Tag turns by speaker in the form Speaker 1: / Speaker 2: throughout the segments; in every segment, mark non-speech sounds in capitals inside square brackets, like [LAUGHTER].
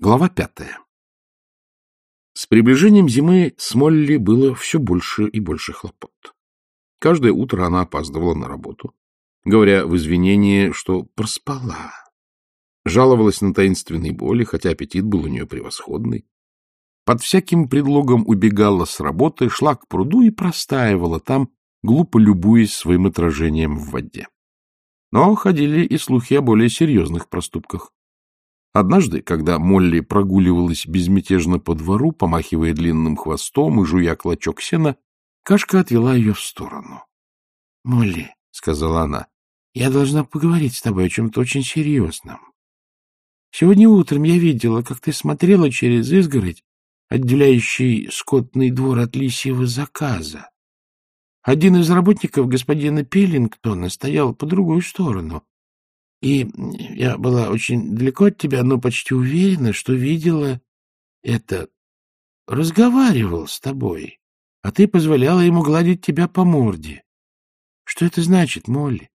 Speaker 1: Глава пятая. С приближением зимы с Молли было все больше и больше хлопот. Каждое утро она опаздывала на работу, говоря в извинении, что проспала. Жаловалась на таинственные боли, хотя аппетит был у нее превосходный. Под всяким предлогом убегала с работы, шла к пруду и простаивала там, глупо любуясь своим отражением в воде. Но ходили и слухи о более серьезных проступках. Однажды, когда Молли прогуливалась безмятежно по двору, помахивая длинным хвостом и жуя клочок сена, Кашка отвела ее в сторону. — Молли, — сказала она, — я должна поговорить с тобой о чем-то очень серьезном. Сегодня утром я видела, как ты смотрела через изгородь, отделяющий скотный двор от лисьего заказа. Один из работников господина Пиллингтона стоял по другую сторону, и я была очень далеко от тебя, но почти уверена, что видела это. Разговаривал с тобой, а ты позволяла ему гладить тебя по морде. Что это значит, Молли?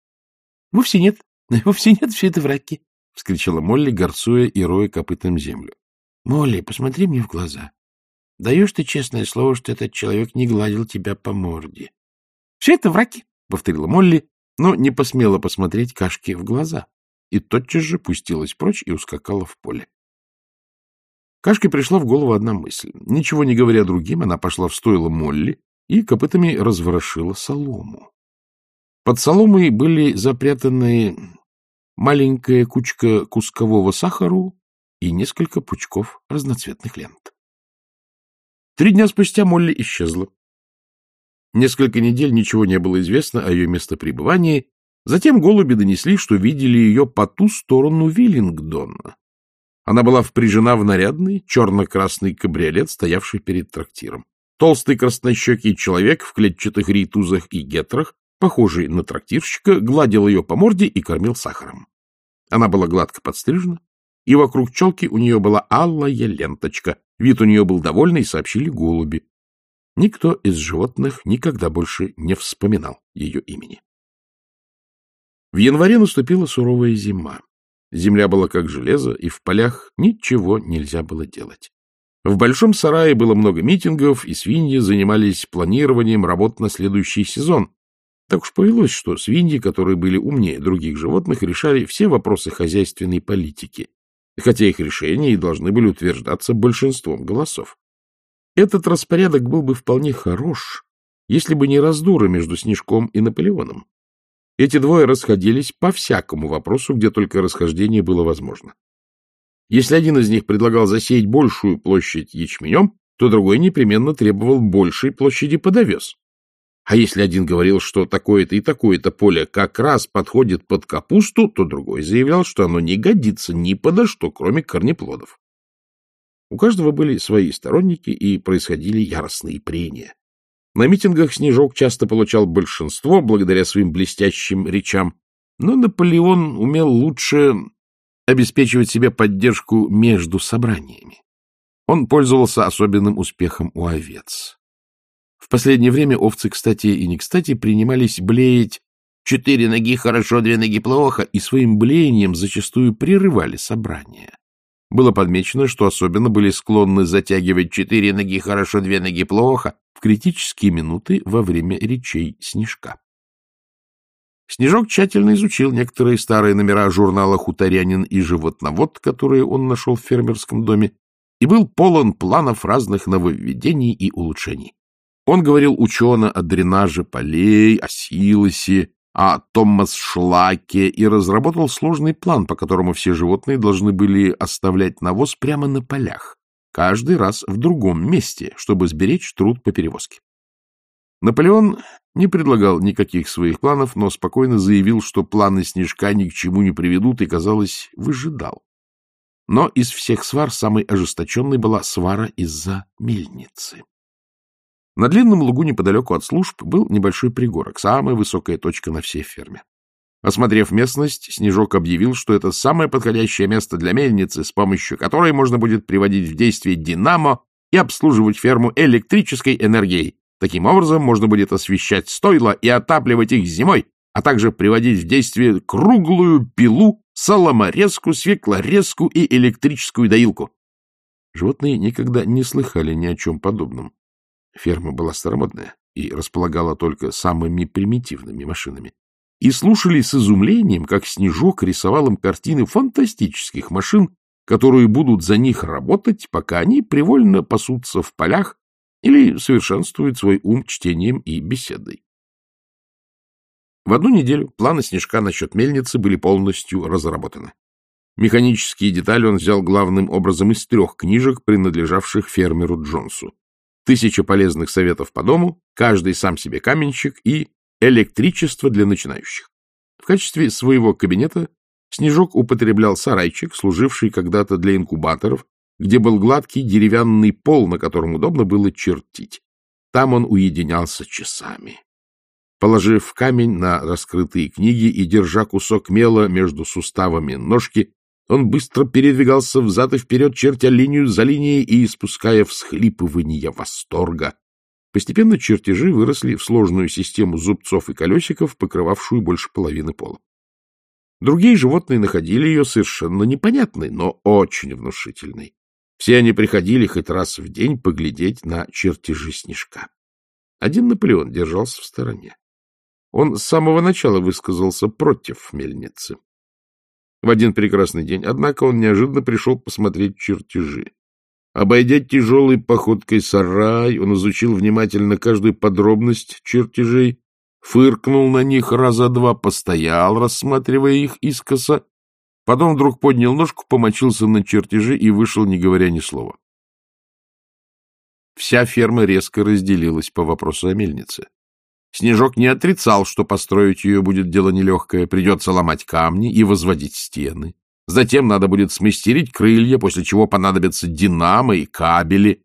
Speaker 1: — Вовсе нет, [LAUGHS] вовсе нет, все это враки, — вскричала Молли, горцуя и роя копытом землю. — Молли, посмотри мне в глаза. Даешь ты честное слово, что этот человек не гладил тебя по морде? — Все это враки, — повторила Молли, но не посмела посмотреть Кашке в глаза и тотчас же пустилась прочь и ускакала в поле. Кашке пришла в голову одна мысль. Ничего не говоря другим, она пошла в стойло Молли и копытами разворошила солому. Под соломой были запрятаны маленькая кучка кускового сахару и несколько пучков разноцветных лент. Три дня спустя Молли исчезла. Несколько недель ничего не было известно о ее местопребывании, затем голуби донесли, что видели ее по ту сторону Виллингдона. Она была впряжена в нарядный черно-красный кабриолет, стоявший перед трактиром. Толстый краснощекий человек в клетчатых рейтузах и гетрах, похожий на трактирщика, гладил ее по морде и кормил сахаром. Она была гладко подстрижена, и вокруг челки у нее была алая ленточка. Вид у нее был довольный, сообщили голуби. Никто из животных никогда больше не вспоминал ее имени. В январе наступила суровая зима. Земля была как железо, и в полях ничего нельзя было делать. В большом сарае было много митингов, и свиньи занимались планированием работ на следующий сезон. Так уж повелось, что свиньи, которые были умнее других животных, решали все вопросы хозяйственной политики, хотя их решения и должны были утверждаться большинством голосов. Этот распорядок был бы вполне хорош, если бы не раздура между Снежком и Наполеоном. Эти двое расходились по всякому вопросу, где только расхождение было возможно. Если один из них предлагал засеять большую площадь ячменем, то другой непременно требовал большей площади под овес. А если один говорил, что такое-то и такое-то поле как раз подходит под капусту, то другой заявлял, что оно не годится ни подо что, кроме корнеплодов. У каждого были свои сторонники, и происходили яростные прения. На митингах Снежок часто получал большинство благодаря своим блестящим речам, но Наполеон умел лучше обеспечивать себе поддержку между собраниями. Он пользовался особенным успехом у овец. В последнее время овцы, кстати и не кстати, принимались блеять «четыре ноги хорошо, две ноги плохо» и своим блеянием зачастую прерывали собрание. Было подмечено, что особенно были склонны затягивать четыре ноги хорошо, две ноги плохо в критические минуты во время речей Снежка. Снежок тщательно изучил некоторые старые номера журнала «Хуторянин и животновод», которые он нашел в фермерском доме, и был полон планов разных нововведений и улучшений. Он говорил учено о дренаже полей, о силосе, о Томас Шлаке и разработал сложный план, по которому все животные должны были оставлять навоз прямо на полях, каждый раз в другом месте, чтобы сберечь труд по перевозке. Наполеон не предлагал никаких своих планов, но спокойно заявил, что планы Снежка ни к чему не приведут и, казалось, выжидал. Но из всех свар самой ожесточенной была свара из-за мельницы. На длинном лугу неподалеку от служб был небольшой пригорок, самая высокая точка на всей ферме. Осмотрев местность, Снежок объявил, что это самое подходящее место для мельницы, с помощью которой можно будет приводить в действие динамо и обслуживать ферму электрической энергией. Таким образом, можно будет освещать стойла и отапливать их зимой, а также приводить в действие круглую пилу, соломорезку, свеклорезку и электрическую доилку. Животные никогда не слыхали ни о чем подобном. Ферма была старомодная и располагала только самыми примитивными машинами. И слушали с изумлением, как Снежок рисовал им картины фантастических машин, которые будут за них работать, пока они привольно пасутся в полях или совершенствуют свой ум чтением и беседой. В одну неделю планы Снежка насчет мельницы были полностью разработаны. Механические детали он взял главным образом из трех книжек, принадлежавших фермеру Джонсу. «Тысяча полезных советов по дому», «Каждый сам себе каменщик» и «Электричество для начинающих». В качестве своего кабинета Снежок употреблял сарайчик, служивший когда-то для инкубаторов, где был гладкий деревянный пол, на котором удобно было чертить. Там он уединялся часами. Положив камень на раскрытые книги и держа кусок мела между суставами ножки, он быстро передвигался взад и вперед, чертя линию за линией и испуская всхлипывания восторга. Постепенно чертежи выросли в сложную систему зубцов и колесиков, покрывавшую больше половины пола. Другие животные находили ее совершенно непонятной, но очень внушительной. Все они приходили хоть раз в день поглядеть на чертежи снежка. Один Наполеон держался в стороне. Он с самого начала высказался против мельницы. В один прекрасный день, однако, он неожиданно пришел посмотреть чертежи. Обойдя тяжелой походкой сарай, он изучил внимательно каждую подробность чертежей, фыркнул на них раза два, постоял, рассматривая их искоса, потом вдруг поднял ножку, помочился на чертежи и вышел, не говоря ни слова. Вся ферма резко разделилась по вопросу о мельнице. Снежок не отрицал, что построить ее будет дело нелегкое, придется ломать камни и возводить стены. Затем надо будет смастерить крылья, после чего понадобятся динамо и кабели.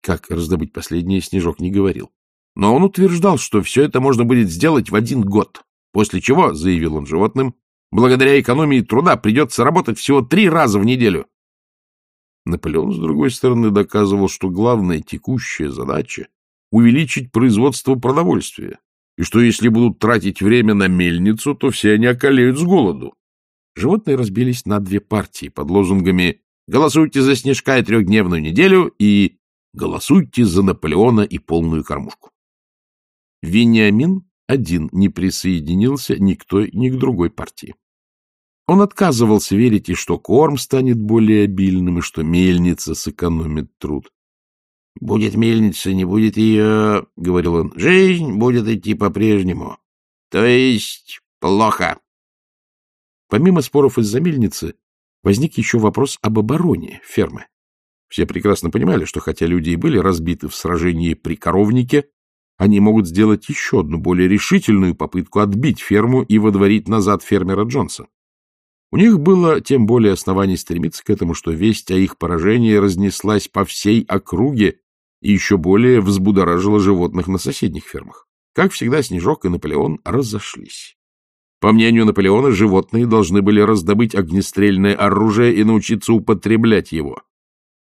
Speaker 1: Как раздобыть последнее, Снежок не говорил. Но он утверждал, что все это можно будет сделать в один год, после чего, заявил он животным, благодаря экономии труда придется работать всего три раза в неделю. Наполеон, с другой стороны, доказывал, что главная текущая задача — увеличить производство продовольствия, и что если будут тратить время на мельницу, то все они околеют с голоду. Животные разбились на две партии под лозунгами «Голосуйте за Снежка и трехдневную неделю» и «Голосуйте за Наполеона и полную кормушку». Вениамин один не присоединился ни к той, ни к другой партии. Он отказывался верить и что корм станет более обильным, и что мельница сэкономит труд. — Будет мельница, не будет ее, — говорил он, — жизнь будет идти по-прежнему. То есть плохо. Помимо споров из-за мельницы, возник еще вопрос об обороне фермы. Все прекрасно понимали, что хотя люди и были разбиты в сражении при коровнике, они могут сделать еще одну более решительную попытку отбить ферму и водворить назад фермера Джонса. У них было тем более оснований стремиться к этому, что весть о их поражении разнеслась по всей округе и еще более взбудоражила животных на соседних фермах. Как всегда, Снежок и Наполеон разошлись. По мнению Наполеона, животные должны были раздобыть огнестрельное оружие и научиться употреблять его.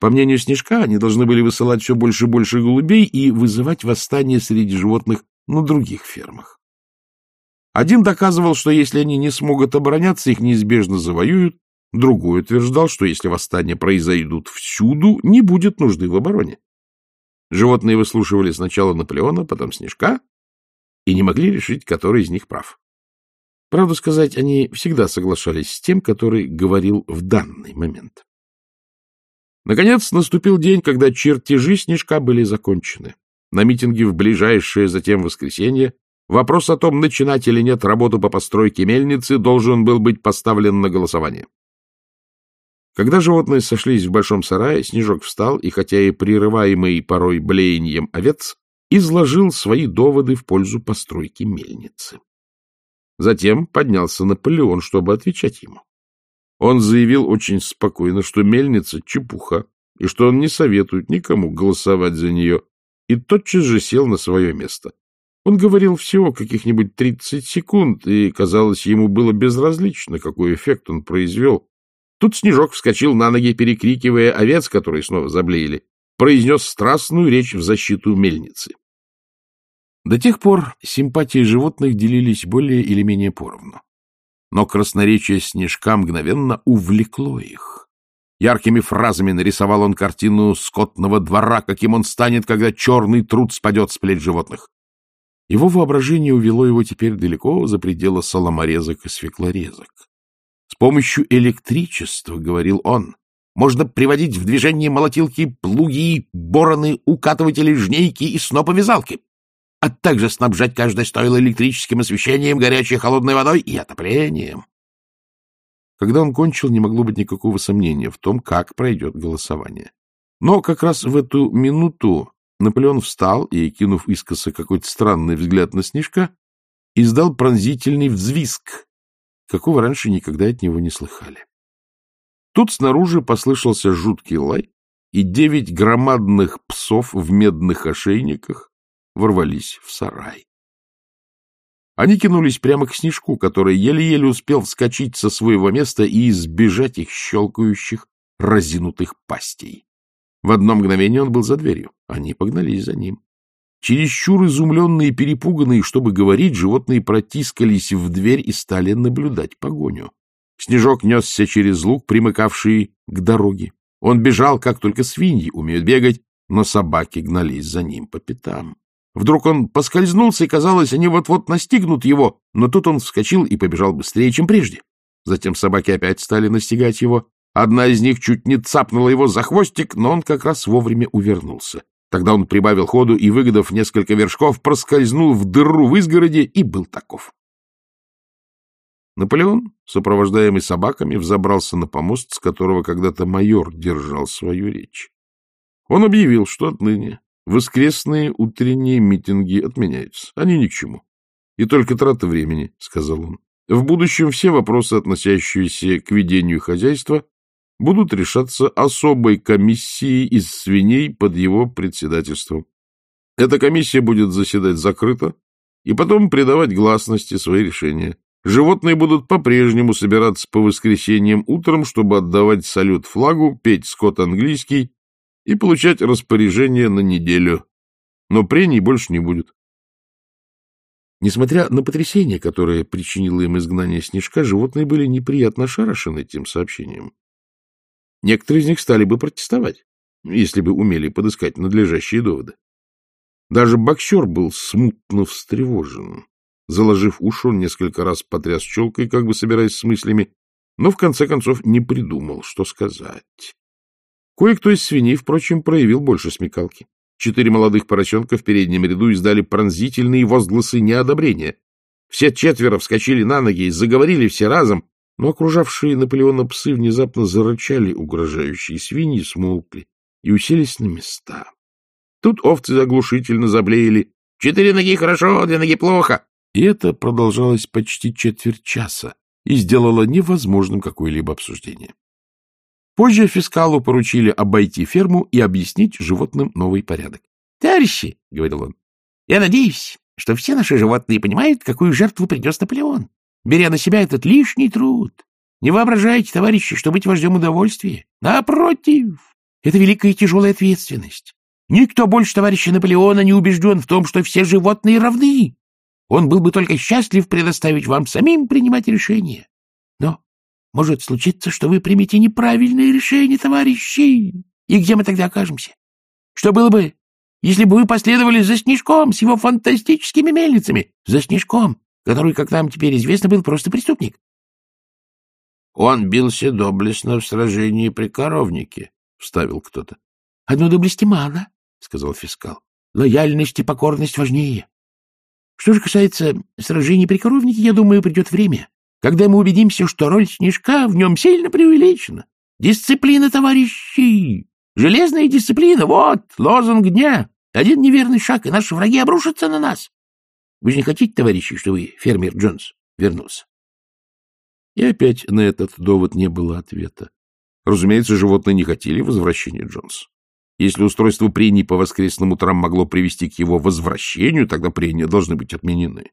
Speaker 1: По мнению Снежка, они должны были высылать все больше и больше голубей и вызывать восстание среди животных на других фермах. Один доказывал, что если они не смогут обороняться, их неизбежно завоюют, другой утверждал, что если восстания произойдут всюду, не будет нужды в обороне. Животные выслушивали сначала Наполеона, потом Снежка, и не могли решить, который из них прав. Правду сказать, они всегда соглашались с тем, который говорил в данный момент. Наконец наступил день, когда чертежи Снежка были закончены. На митинге в ближайшее затем воскресенье вопрос о том, начинать или нет работу по постройке мельницы, должен был быть поставлен на голосование. Когда животные сошлись в большом сарае, Снежок встал и, хотя и прерываемый порой блеянием овец, изложил свои доводы в пользу постройки мельницы. Затем поднялся Наполеон, чтобы отвечать ему. Он заявил очень спокойно, что мельница — чепуха, и что он не советует никому голосовать за нее, и тотчас же сел на свое место. Он говорил всего каких-нибудь тридцать секунд, и, казалось, ему было безразлично, какой эффект он произвел, Тут Снежок вскочил на ноги, перекрикивая овец, которые снова заблеяли, произнес страстную речь в защиту мельницы. До тех пор симпатии животных делились более или менее поровну. Но красноречие Снежка мгновенно увлекло их. Яркими фразами нарисовал он картину скотного двора, каким он станет, когда черный труд спадет с плеч животных. Его воображение увело его теперь далеко за пределы соломорезок и свеклорезок. С помощью электричества, — говорил он, — можно приводить в движение молотилки, плуги, бороны, укатыватели, жнейки и сноповязалки, а также снабжать каждое стойло электрическим освещением, горячей и холодной водой и отоплением. Когда он кончил, не могло быть никакого сомнения в том, как пройдет голосование. Но как раз в эту минуту Наполеон встал и, кинув искоса какой-то странный взгляд на Снежка, издал пронзительный взвизг, какого раньше никогда от него не слыхали. Тут снаружи послышался жуткий лай, и девять громадных псов в медных ошейниках ворвались в сарай. Они кинулись прямо к Снежку, который еле-еле успел вскочить со своего места и избежать их щелкающих, разинутых пастей. В одно мгновение он был за дверью. Они погнались за ним. Чересчур изумленные и перепуганные, чтобы говорить, животные протискались в дверь и стали наблюдать погоню. Снежок несся через луг, примыкавший к дороге. Он бежал, как только свиньи умеют бегать, но собаки гнались за ним по пятам. Вдруг он поскользнулся, и, казалось, они вот-вот настигнут его, но тут он вскочил и побежал быстрее, чем прежде. Затем собаки опять стали настигать его. Одна из них чуть не цапнула его за хвостик, но он как раз вовремя увернулся. Тогда он прибавил ходу и, выгодав несколько вершков, проскользнул в дыру в изгороде и был таков. Наполеон, сопровождаемый собаками, взобрался на помост, с которого когда-то майор держал свою речь. Он объявил, что отныне воскресные утренние митинги отменяются. Они ни к чему. И только трата времени, — сказал он. В будущем все вопросы, относящиеся к ведению хозяйства, будут решаться особой комиссией из свиней под его председательством. Эта комиссия будет заседать закрыто и потом придавать гласности свои решения. Животные будут по-прежнему собираться по воскресеньям утром, чтобы отдавать салют флагу, петь скот английский и получать распоряжение на неделю. Но прений больше не будет. Несмотря на потрясение, которое причинило им изгнание снежка, животные были неприятно шарашены этим сообщением. Некоторые из них стали бы протестовать, если бы умели подыскать надлежащие доводы. Даже боксер был смутно встревожен. Заложив уши, он несколько раз потряс челкой, как бы собираясь с мыслями, но в конце концов не придумал, что сказать. Кое-кто из свиней, впрочем, проявил больше смекалки. Четыре молодых поросенка в переднем ряду издали пронзительные возгласы неодобрения. Все четверо вскочили на ноги и заговорили все разом, но окружавшие Наполеона псы внезапно зарычали, угрожающие свиньи смолкли и уселись на места. Тут овцы оглушительно заблеяли. «Четыре ноги хорошо, две ноги плохо!» И это продолжалось почти четверть часа и сделало невозможным какое-либо обсуждение. Позже фискалу поручили обойти ферму и объяснить животным новый порядок. — Товарищи, — говорил он, — я надеюсь, что все наши животные понимают, какую жертву принес Наполеон беря на себя этот лишний труд. Не воображайте, товарищи, что быть вождем удовольствия. Напротив, это великая и тяжелая ответственность. Никто больше товарища Наполеона не убежден в том, что все животные равны. Он был бы только счастлив предоставить вам самим принимать решения. Но может случиться, что вы примете неправильное решение, товарищи. И где мы тогда окажемся? Что было бы, если бы вы последовали за Снежком с его фантастическими мельницами? За Снежком, который, как нам теперь известно, был просто преступник. — Он бился доблестно в сражении при коровнике, — вставил кто-то. — Одной доблести мало, — сказал фискал. — Лояльность и покорность важнее. Что же касается сражений при коровнике, я думаю, придет время, когда мы убедимся, что роль снежка в нем сильно преувеличена. Дисциплина, товарищи! Железная дисциплина — вот лозунг дня. Один неверный шаг, и наши враги обрушатся на нас. Вы же не хотите, товарищи, чтобы фермер Джонс вернулся? И опять на этот довод не было ответа. Разумеется, животные не хотели возвращения Джонса. Если устройство прений по воскресным утрам могло привести к его возвращению, тогда прения должны быть отменены.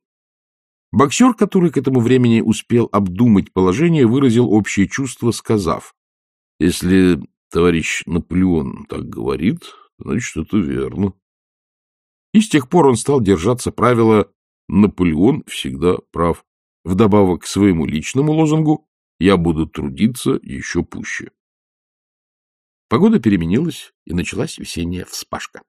Speaker 1: Боксер, который к этому времени успел обдумать положение, выразил общее чувство, сказав, «Если товарищ Наполеон так говорит, значит, это верно». И с тех пор он стал держаться правила «Наполеон всегда прав». Вдобавок к своему личному лозунгу «Я буду трудиться еще пуще». Погода переменилась, и началась весенняя вспашка.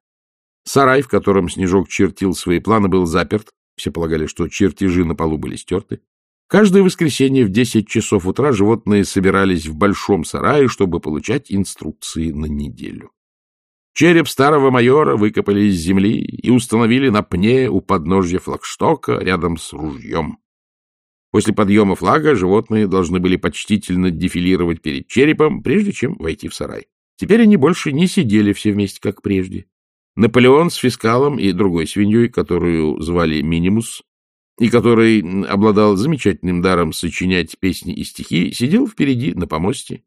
Speaker 1: Сарай, в котором Снежок чертил свои планы, был заперт. Все полагали, что чертежи на полу были стерты. Каждое воскресенье в десять часов утра животные собирались в большом сарае, чтобы получать инструкции на неделю. Череп старого майора выкопали из земли и установили на пне у подножья флагштока рядом с ружьем. После подъема флага животные должны были почтительно дефилировать перед черепом, прежде чем войти в сарай. Теперь они больше не сидели все вместе, как прежде. Наполеон с фискалом и другой свиньей, которую звали Минимус, и который обладал замечательным даром сочинять песни и стихи, сидел впереди на помосте.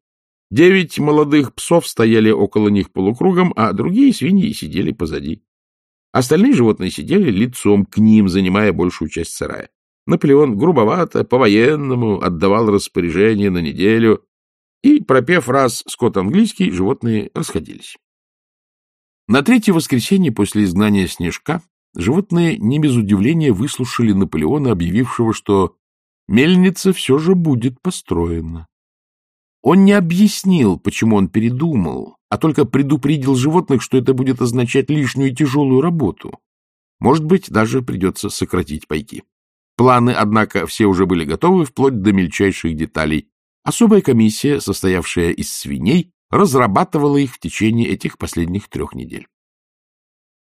Speaker 1: Девять молодых псов стояли около них полукругом, а другие свиньи сидели позади. Остальные животные сидели лицом к ним, занимая большую часть сарая. Наполеон грубовато, по-военному отдавал распоряжение на неделю, и, пропев раз скот английский, животные расходились. На третье воскресенье после изгнания Снежка Животные не без удивления выслушали Наполеона, объявившего, что мельница все же будет построена. Он не объяснил, почему он передумал, а только предупредил животных, что это будет означать лишнюю и тяжелую работу. Может быть, даже придется сократить пайки. Планы, однако, все уже были готовы, вплоть до мельчайших деталей. Особая комиссия, состоявшая из свиней, разрабатывала их в течение этих последних трех недель.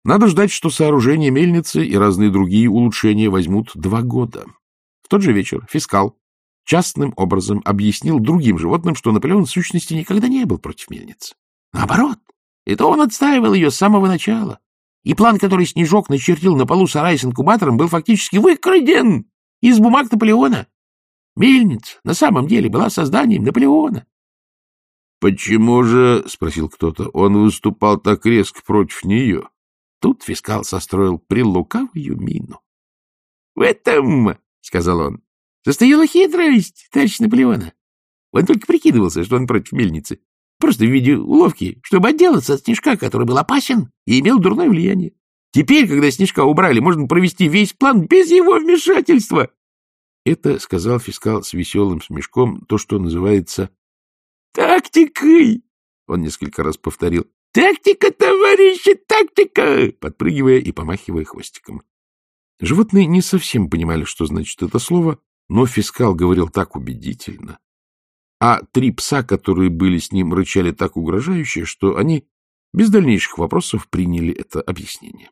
Speaker 1: Надо ждать, что сооружение мельницы и разные другие улучшения возьмут два года. В тот же вечер фискал частным образом объяснил другим животным, что Наполеон в сущности никогда не был против мельницы. Наоборот, это он отстаивал ее с самого начала. И план, который Снежок начертил на полу сарая с инкубатором, был фактически выкраден из бумаг Наполеона. Мельница на самом деле была созданием Наполеона. — Почему же, — спросил кто-то, — он выступал так резко против нее? Тут фискал состроил прилукавую мину. — В этом, — сказал он, — состояла хитрость, товарищ Наполеона. Он только прикидывался, что он против мельницы. Просто в виде уловки, чтобы отделаться от Снежка, который был опасен и имел дурное влияние. Теперь, когда Снежка убрали, можно провести весь план без его вмешательства. Это сказал фискал с веселым смешком, то, что называется «тактикой». Он несколько раз повторил «Тактика, товарищи, тактика!» подпрыгивая и помахивая хвостиком. Животные не совсем понимали, что значит это слово, но фискал говорил так убедительно. А три пса, которые были с ним, рычали так угрожающе, что они без дальнейших вопросов приняли это объяснение.